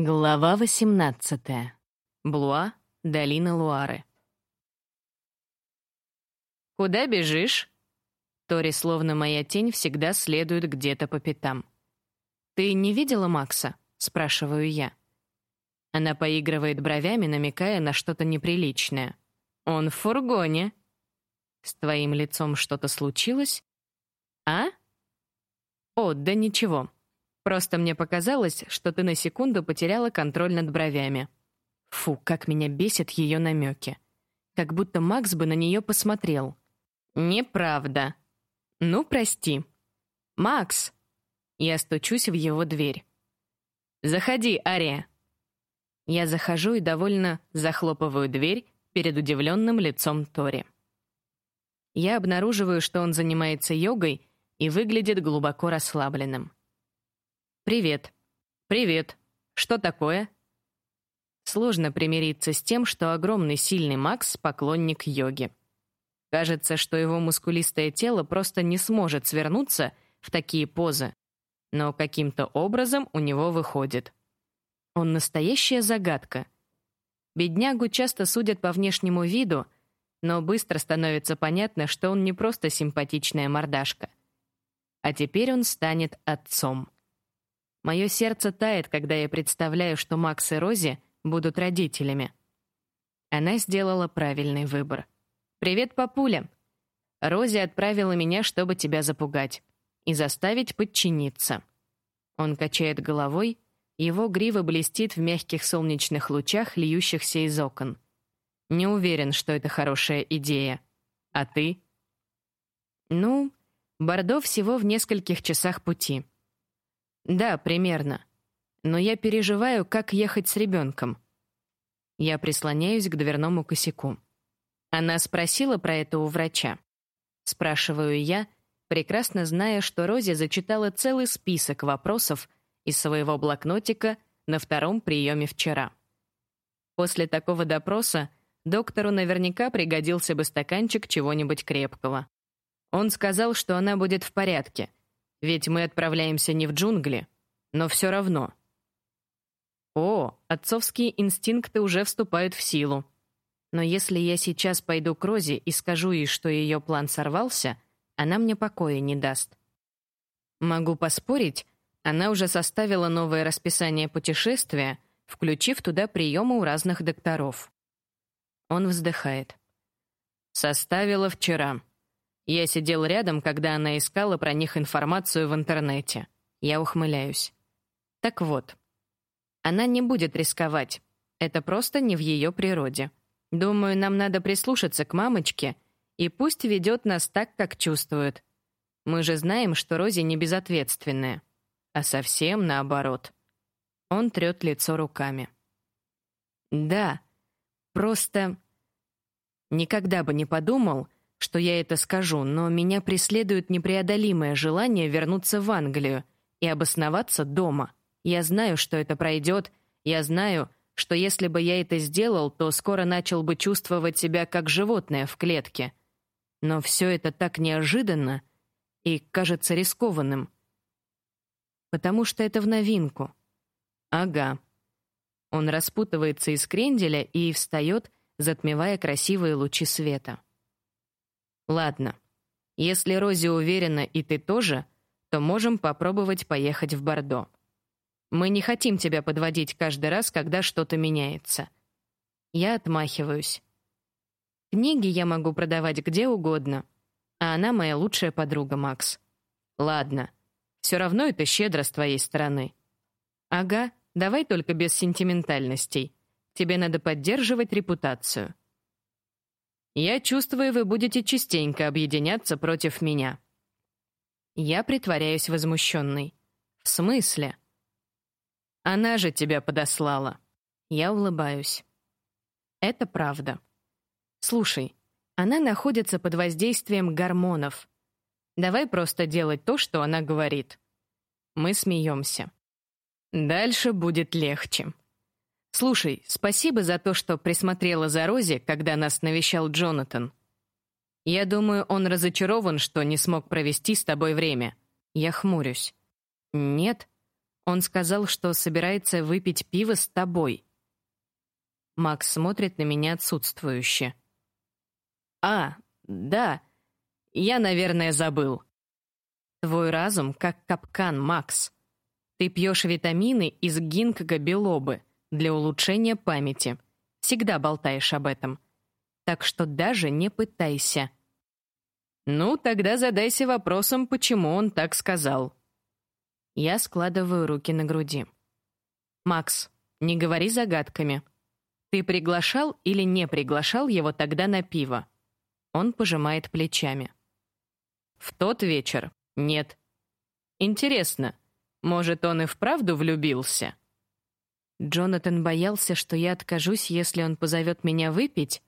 Глава 18. Блуа, долина Луары. «Куда бежишь?» Тори, словно моя тень, всегда следует где-то по пятам. «Ты не видела Макса?» — спрашиваю я. Она поигрывает бровями, намекая на что-то неприличное. «Он в фургоне». «С твоим лицом что-то случилось?» «А?» «О, да ничего». Просто мне показалось, что ты на секунду потеряла контроль над бровями. Фу, как меня бесит ее намеки. Как будто Макс бы на нее посмотрел. Неправда. Ну, прости. Макс. Я стучусь в его дверь. Заходи, Ария. Я захожу и довольно захлопываю дверь перед удивленным лицом Тори. Я обнаруживаю, что он занимается йогой и выглядит глубоко расслабленным. «Привет». «Привет. Что такое?» Сложно примириться с тем, что огромный сильный Макс — поклонник йоги. Кажется, что его мускулистое тело просто не сможет свернуться в такие позы, но каким-то образом у него выходит. Он настоящая загадка. Беднягу часто судят по внешнему виду, но быстро становится понятно, что он не просто симпатичная мордашка. А теперь он станет отцом. Мое сердце тает, когда я представляю, что Макс и Рози будут родителями. Она сделала правильный выбор. «Привет, папуля!» Рози отправила меня, чтобы тебя запугать и заставить подчиниться. Он качает головой, его грива блестит в мягких солнечных лучах, льющихся из окон. Не уверен, что это хорошая идея. А ты? Ну, Бордо всего в нескольких часах пути. Да, примерно. Но я переживаю, как ехать с ребенком. Я прислоняюсь к дверному косяку. Она спросила про это у врача. Спрашиваю я, прекрасно зная, что Рози зачитала целый список вопросов из своего блокнотика на втором приеме вчера. После такого допроса доктору наверняка пригодился бы стаканчик чего-нибудь крепкого. Он сказал, что она будет в порядке, ведь мы отправляемся не в джунгли, но все равно. О, отцовские инстинкты уже вступают в силу. Но если я сейчас пойду к Розе и скажу ей, что ее план сорвался, она мне покоя не даст. Могу поспорить, она уже составила новое расписание путешествия, включив туда приемы у разных докторов. Он вздыхает. Составила вчера. Я сидел рядом, когда она искала про них информацию в интернете. Я ухмыляюсь. Так вот, она не будет рисковать. Это просто не в ее природе. Думаю, нам надо прислушаться к мамочке, и пусть ведет нас так, как чувствует. Мы же знаем, что Рози не безответственная, а совсем наоборот. Он трет лицо руками. Да, просто никогда бы не подумал, что я это скажу, но меня преследует непреодолимое желание вернуться в Англию и обосноваться дома. Я знаю, что это пройдет, я знаю, что если бы я это сделал, то скоро начал бы чувствовать себя как животное в клетке. Но все это так неожиданно и кажется рискованным. Потому что это в новинку. Ага. Он распутывается из кренделя и встает, затмевая красивые лучи света. Ладно. Если Рози уверена, и ты тоже, то можем попробовать поехать в Бордо. Мы не хотим тебя подводить каждый раз, когда что-то меняется. Я отмахиваюсь. Книги я могу продавать где угодно, а она моя лучшая подруга, Макс. Ладно. Все равно это щедро с твоей стороны. Ага, давай только без сентиментальностей. Тебе надо поддерживать репутацию. Я чувствую, вы будете частенько объединяться против меня. Я притворяюсь возмущенной. В смысле? Она же тебя подослала. Я улыбаюсь. Это правда. Слушай, она находится под воздействием гормонов. Давай просто делать то, что она говорит. Мы смеемся. Дальше будет легче. Слушай, спасибо за то, что присмотрела за Рози, когда нас навещал Джонатан. Я думаю, он разочарован, что не смог провести с тобой время. Я хмурюсь. Нет. Он сказал, что собирается выпить пиво с тобой. Макс смотрит на меня отсутствующе. А, да. Я, наверное, забыл. Твой разум как капкан, Макс. Ты пьешь витамины из гинкго-белобы для улучшения памяти. Всегда болтаешь об этом. Так что даже не пытайся. Ну, тогда задайся вопросом, почему он так сказал. Я складываю руки на груди. Макс, не говори загадками. Ты приглашал или не приглашал его тогда на пиво? Он пожимает плечами. В тот вечер нет. Интересно, может, он и вправду влюбился? Джонатан боялся, что я откажусь, если он позовет меня выпить.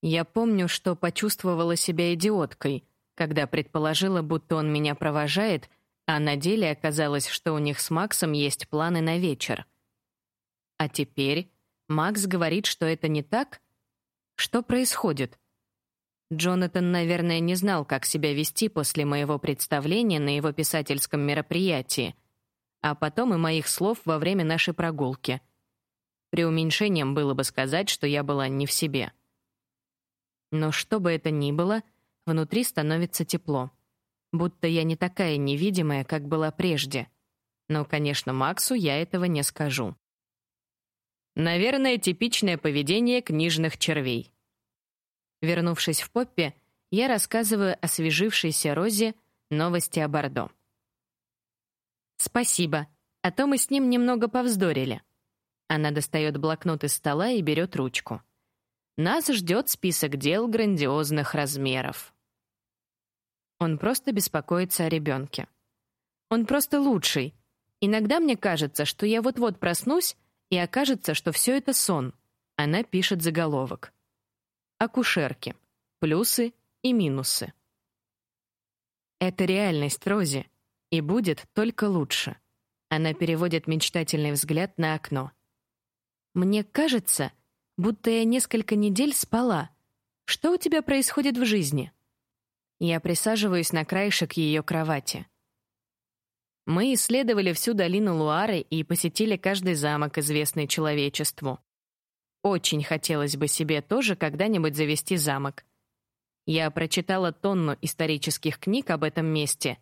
Я помню, что почувствовала себя идиоткой, когда предположила, будто он меня провожает, а на деле оказалось, что у них с Максом есть планы на вечер. А теперь Макс говорит, что это не так? Что происходит? Джонатан, наверное, не знал, как себя вести после моего представления на его писательском мероприятии, а потом и моих слов во время нашей прогулки. Преуменьшением было бы сказать, что я была не в себе. Но что бы это ни было, внутри становится тепло. Будто я не такая невидимая, как была прежде. Но, конечно, Максу я этого не скажу. Наверное, типичное поведение книжных червей. Вернувшись в Поппи, я рассказываю о свежившейся Розе новости о Бордо. «Спасибо, а то мы с ним немного повздорили». Она достает блокнот из стола и берет ручку. «Нас ждет список дел грандиозных размеров». Он просто беспокоится о ребенке. Он просто лучший. Иногда мне кажется, что я вот-вот проснусь, и окажется, что все это сон. Она пишет заголовок акушерки. Плюсы и минусы. Это реальность Рози, и будет только лучше. Она переводит мечтательный взгляд на окно. Мне кажется, будто я несколько недель спала. Что у тебя происходит в жизни? Я присаживаюсь на краешек ее кровати. Мы исследовали всю долину Луары и посетили каждый замок, известный человечеству. Очень хотелось бы себе тоже когда-нибудь завести замок. Я прочитала тонну исторических книг об этом месте,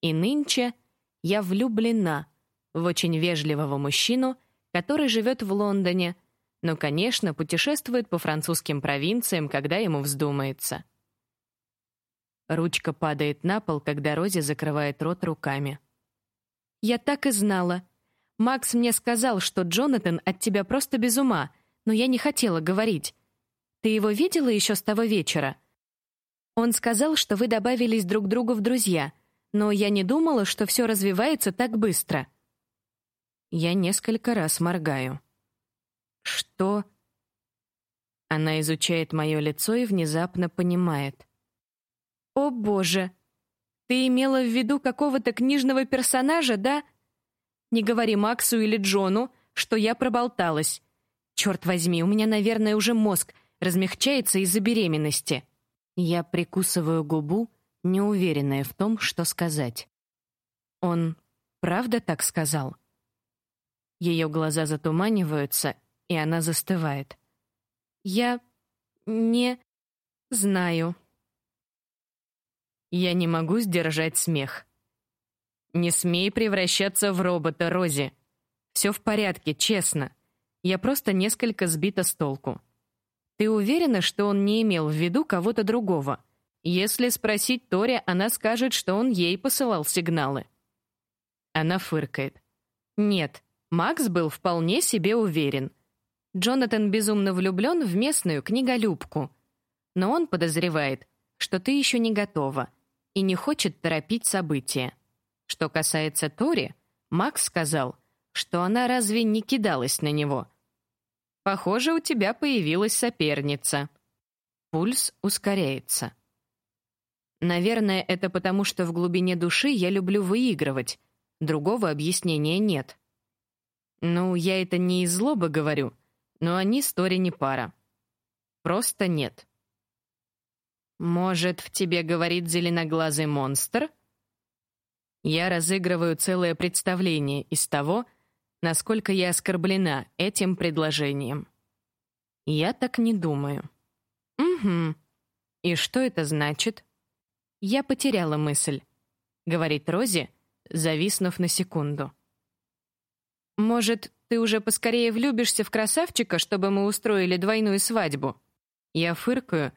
и нынче я влюблена в очень вежливого мужчину, который живет в Лондоне, но, конечно, путешествует по французским провинциям, когда ему вздумается. Ручка падает на пол, когда Рози закрывает рот руками. «Я так и знала. Макс мне сказал, что Джонатан от тебя просто без ума», но я не хотела говорить. Ты его видела еще с того вечера? Он сказал, что вы добавились друг другу в друзья, но я не думала, что все развивается так быстро. Я несколько раз моргаю. Что? Она изучает мое лицо и внезапно понимает. О, боже. Ты имела в виду какого-то книжного персонажа, да? Не говори Максу или Джону, что я проболталась. Черт возьми, у меня, наверное, уже мозг размягчается из-за беременности. Я прикусываю губу, неуверенная в том, что сказать. Он правда так сказал? Ее глаза затуманиваются, и она застывает. Я не знаю. Я не могу сдержать смех. Не смей превращаться в робота, Рози. Все в порядке, честно. Я просто несколько сбита с толку. Ты уверена, что он не имел в виду кого-то другого? Если спросить Тори, она скажет, что он ей посылал сигналы. Она фыркает. Нет, Макс был вполне себе уверен. Джонатан безумно влюблен в местную книголюбку. Но он подозревает, что ты еще не готова и не хочет торопить события. Что касается Тори, Макс сказал, что она разве не кидалась на него? Похоже, у тебя появилась соперница. Пульс ускоряется. Наверное, это потому, что в глубине души я люблю выигрывать. Другого объяснения нет. Ну, я это не из злобы говорю, но они с Тори не пара. Просто нет. Может, в тебе говорит зеленоглазый монстр? Я разыгрываю целое представление из того, насколько я оскорблена этим предложением. Я так не думаю. Угу. И что это значит? Я потеряла мысль, говорит Рози, зависнув на секунду. Может, ты уже поскорее влюбишься в красавчика, чтобы мы устроили двойную свадьбу? Я фыркаю,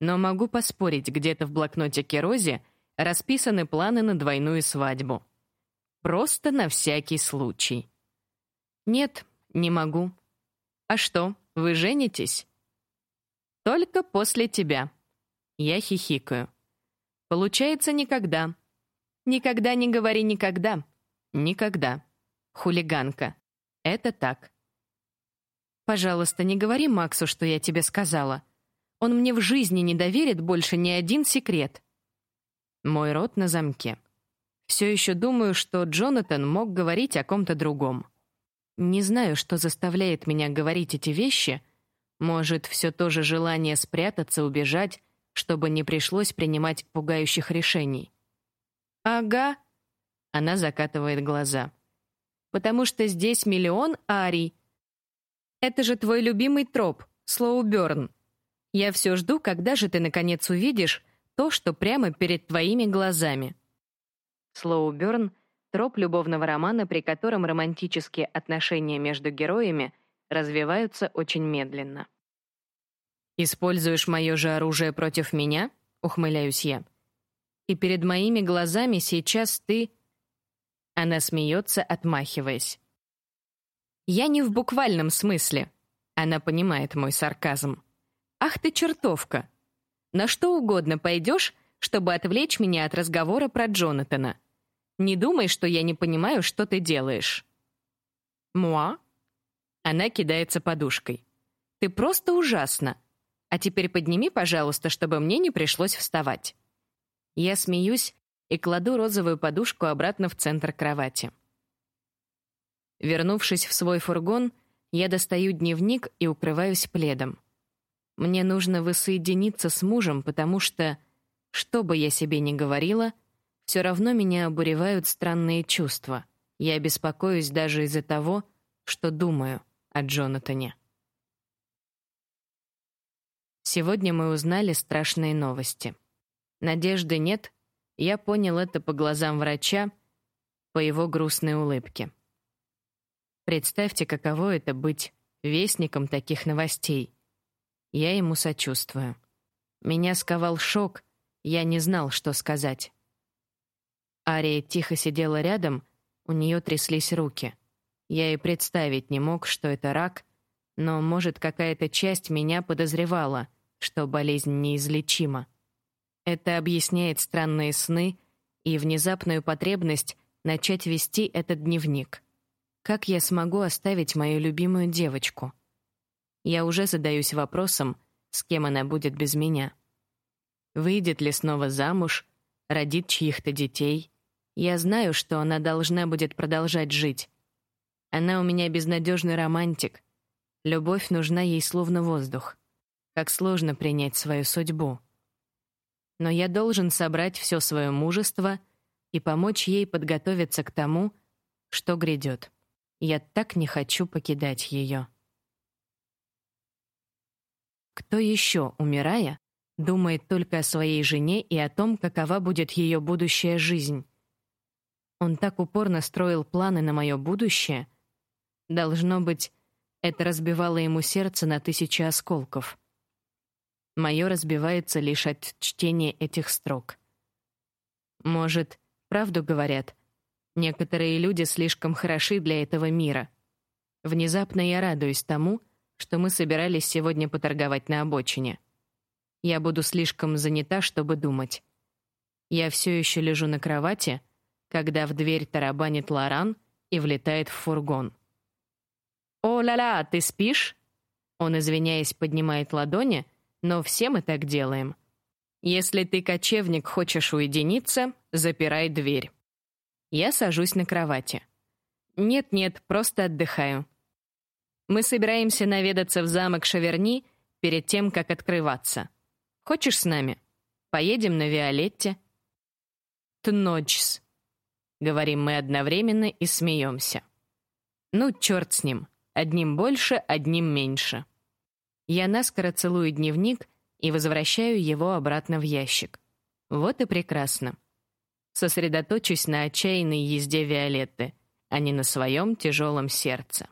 но могу поспорить, где-то в блокнотике Рози расписаны планы на двойную свадьбу. Просто на всякий случай. Нет, не могу. А что, вы женитесь? Только после тебя. Я хихикаю. Получается никогда. Никогда не говори никогда. Никогда. Хулиганка. Это так. Пожалуйста, не говори Максу, что я тебе сказала. Он мне в жизни не доверит больше ни один секрет. Мой рот на замке. Все еще думаю, что Джонатан мог говорить о ком-то другом. Не знаю, что заставляет меня говорить эти вещи. Может, все то же желание спрятаться, убежать, чтобы не пришлось принимать пугающих решений. Ага. Она закатывает глаза. Потому что здесь миллион арий. Это же твой любимый троп, слоуберн. Я все жду, когда же ты наконец увидишь то, что прямо перед твоими глазами. Слоуберн Троп любовного романа, при котором романтические отношения между героями развиваются очень медленно. «Используешь мое же оружие против меня?» — ухмыляюсь я. «И перед моими глазами сейчас ты...» Она смеется, отмахиваясь. «Я не в буквальном смысле». Она понимает мой сарказм. «Ах ты чертовка! На что угодно пойдешь, чтобы отвлечь меня от разговора про Джонатана. Не думай, что я не понимаю, что ты делаешь. Муа? Она кидается подушкой. Ты просто ужасна. А теперь подними, пожалуйста, чтобы мне не пришлось вставать. Я смеюсь и кладу розовую подушку обратно в центр кровати. Вернувшись в свой фургон, я достаю дневник и укрываюсь пледом. Мне нужно воссоединиться с мужем, потому что, что бы я себе ни говорила, — все равно меня обуревают странные чувства. Я беспокоюсь даже из-за того, что думаю о Джонатане. Сегодня мы узнали страшные новости. Надежды нет, я понял это по глазам врача, по его грустной улыбке. Представьте, каково это быть вестником таких новостей. Я ему сочувствую. Меня сковал шок, я не знал, что сказать. Ария тихо сидела рядом, у нее тряслись руки. Я и представить не мог, что это рак, но, может, какая-то часть меня подозревала, что болезнь неизлечима. Это объясняет странные сны и внезапную потребность начать вести этот дневник. Как я смогу оставить мою любимую девочку? Я уже задаюсь вопросом, с кем она будет без меня. Выйдет ли снова замуж, родит чьих-то детей — я знаю, что она должна будет продолжать жить. Она у меня безнадежный романтик. Любовь нужна ей словно воздух. Как сложно принять свою судьбу. Но я должен собрать все свое мужество и помочь ей подготовиться к тому, что грядет. Я так не хочу покидать ее. Кто еще, умирая, думает только о своей жене и о том, какова будет ее будущая жизнь? Он так упорно строил планы на мое будущее. Должно быть, это разбивало ему сердце на тысячи осколков. Мое разбивается лишь от чтения этих строк. Может, правду говорят? Некоторые люди слишком хороши для этого мира. Внезапно я радуюсь тому, что мы собирались сегодня поторговать на обочине. Я буду слишком занята, чтобы думать. Я все еще лежу на кровати, когда в дверь тарабанит Лоран и влетает в фургон. «О-ля-ля, ты спишь?» Он, извиняясь, поднимает ладони, но все мы так делаем. «Если ты, кочевник, хочешь уединиться, запирай дверь». Я сажусь на кровати. «Нет-нет, просто отдыхаю». Мы собираемся наведаться в замок Шаверни перед тем, как открываться. Хочешь с нами? Поедем на Виолетте? Тночс. говорим мы одновременно и смеемся. Ну, черт с ним. Одним больше, одним меньше. Я наскоро целую дневник и возвращаю его обратно в ящик. Вот и прекрасно. Сосредоточусь на отчаянной езде Виолетты, а не на своем тяжелом сердце.